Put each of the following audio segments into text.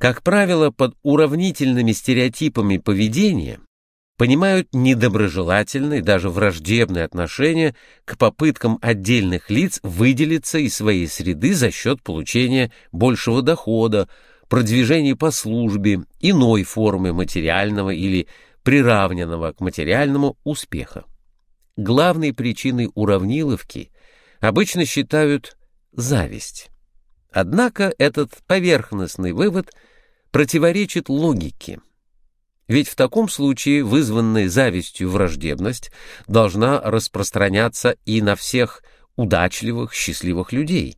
Как правило, под уравнительными стереотипами поведения понимают недоброжелательные, даже враждебные отношения к попыткам отдельных лиц выделиться из своей среды за счет получения большего дохода, продвижения по службе, иной формы материального или приравненного к материальному успеха. Главной причиной уравниловки обычно считают зависть. Однако этот поверхностный вывод противоречит логике. Ведь в таком случае вызванная завистью враждебность должна распространяться и на всех удачливых, счастливых людей.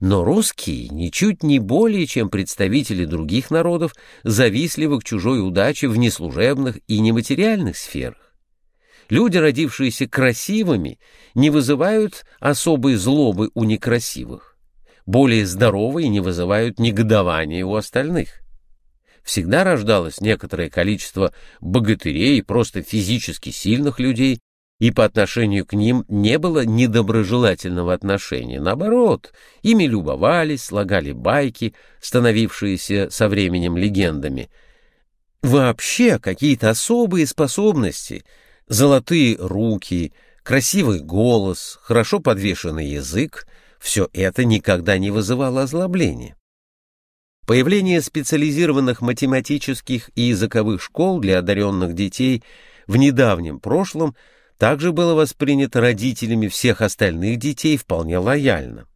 Но русские ничуть не более, чем представители других народов, завистливы к чужой удаче в неслужебных и нематериальных сферах. Люди, родившиеся красивыми, не вызывают особой злобы у некрасивых. Более здоровые не вызывают негодования у остальных всегда рождалось некоторое количество богатырей и просто физически сильных людей, и по отношению к ним не было недоброжелательного отношения. Наоборот, ими любовались, слагали байки, становившиеся со временем легендами. Вообще какие-то особые способности, золотые руки, красивый голос, хорошо подвешенный язык — все это никогда не вызывало озлобления. Появление специализированных математических и языковых школ для одаренных детей в недавнем прошлом также было воспринято родителями всех остальных детей вполне лояльно.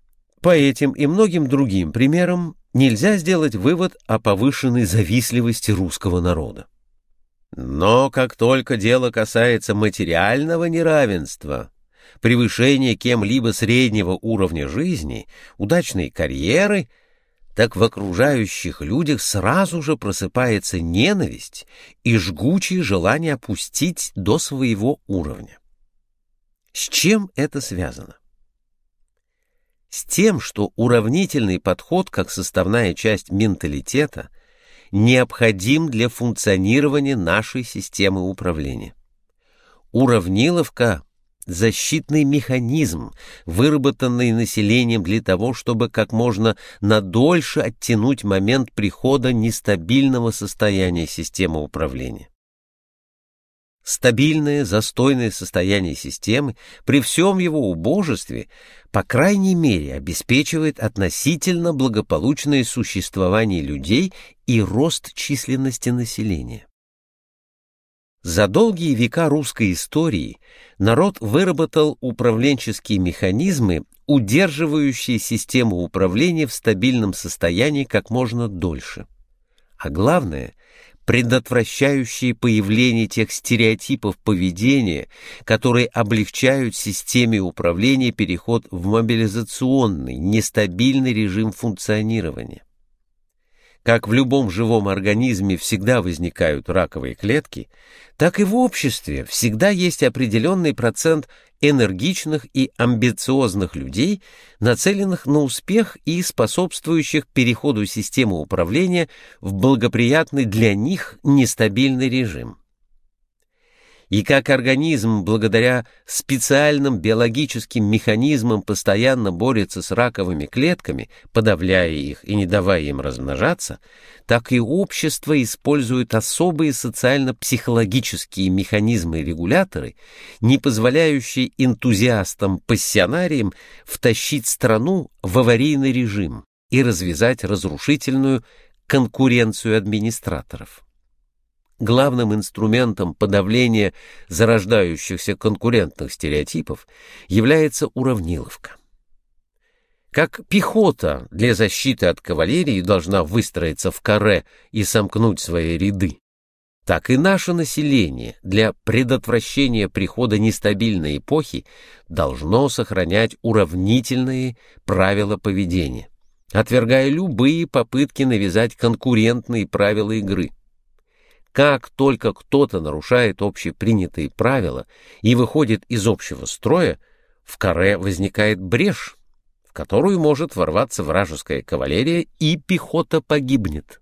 По этим и многим другим примерам нельзя сделать вывод о повышенной завистливости русского народа. Но как только дело касается материального неравенства, превышения кем-либо среднего уровня жизни, удачной карьеры – так в окружающих людях сразу же просыпается ненависть и жгучее желание опустить до своего уровня. С чем это связано? С тем, что уравнительный подход как составная часть менталитета необходим для функционирования нашей системы управления. Уравниловка защитный механизм, выработанный населением для того, чтобы как можно надольше оттянуть момент прихода нестабильного состояния системы управления. Стабильное, застойное состояние системы при всем его убожестве, по крайней мере, обеспечивает относительно благополучное существование людей и рост численности населения. За долгие века русской истории народ выработал управленческие механизмы, удерживающие систему управления в стабильном состоянии как можно дольше. А главное, предотвращающие появление тех стереотипов поведения, которые облегчают системе управления переход в мобилизационный, нестабильный режим функционирования. Как в любом живом организме всегда возникают раковые клетки, так и в обществе всегда есть определенный процент энергичных и амбициозных людей, нацеленных на успех и способствующих переходу системы управления в благоприятный для них нестабильный режим и как организм благодаря специальным биологическим механизмам постоянно борется с раковыми клетками, подавляя их и не давая им размножаться, так и общество использует особые социально-психологические механизмы-регуляторы, не позволяющие энтузиастам-пассионариям втащить страну в аварийный режим и развязать разрушительную конкуренцию администраторов главным инструментом подавления зарождающихся конкурентных стереотипов является уравниловка. Как пехота для защиты от кавалерии должна выстроиться в каре и сомкнуть свои ряды, так и наше население для предотвращения прихода нестабильной эпохи должно сохранять уравнительные правила поведения, отвергая любые попытки навязать конкурентные правила игры – как только кто-то нарушает общепринятые правила и выходит из общего строя, в каре возникает брешь, в которую может ворваться вражеская кавалерия, и пехота погибнет.